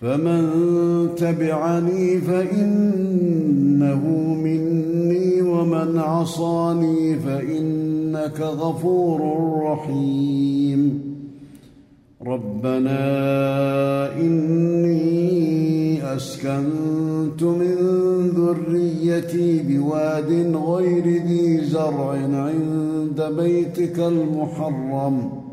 فمن تبعني فإنه مني ومن عصاني فإنك غفور رحيم. ربنا إني أسكنت من ذريتي بواد غير ذي زرع عند بيتك المحرم.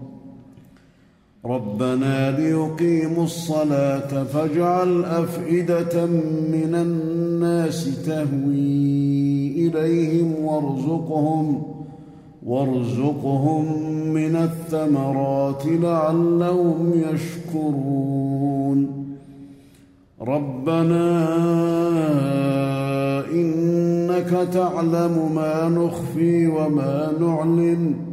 ربنا ليقيموا الصلاة فاجعل أفئدة من الناس تهوي إليهم وارزقهم وارزقهم من الثمرات لعلهم يشكرون. ربنا إنك تعلم ما نخفي وما نعلن.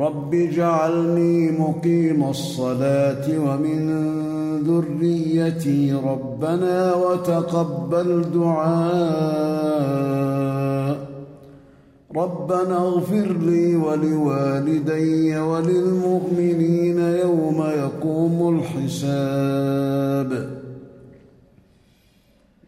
رب اجعلني مقيم الصلاه ومن ذريتي ربنا وتقبل دعاء ربنا اغفر لي ولوالدي وللمؤمنين يوم يقوم الحساب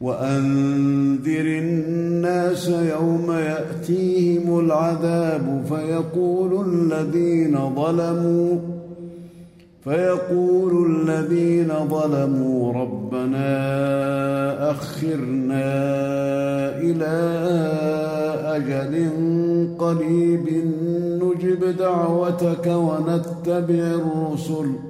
وأنذر الناس يوم يأتيهم العذاب فيقول الذين ظلموا فيقول الذين ظلموا ربنا أخرنا إلى أجل قريب نجب دعوتك ونتبع الرسل.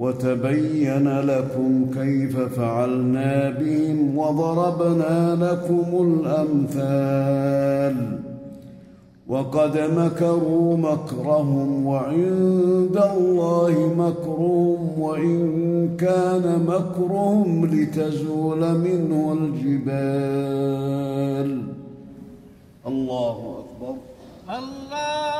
وتبين لكم كيف فعلنا بهم وضربنا لكم الأمثال. وقد مكروا مكرهم وعند الله مكرهم وإن كان مكرهم لتزول منه الجبال. الله أكبر. الله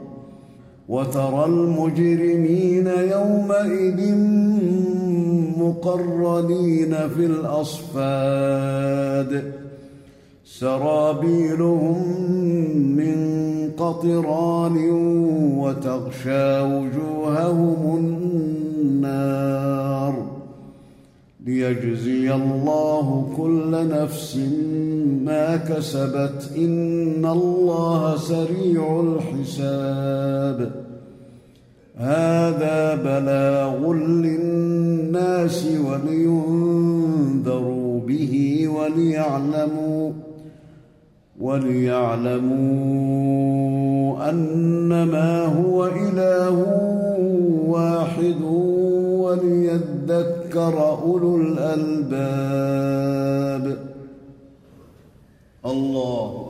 وترى المجرمين يومئذ مقرنين في الأصفاد. سرابيلهم من قطران وتغشى وجوههم النار. ليجزي الله كل نفس ما كسبت إن الله سريع الحساب. هذا بلاغ للناس ولينذروا به وليعلموا وليعلموا أنما هو إله واحد وليذكر أولو الألباب. الله.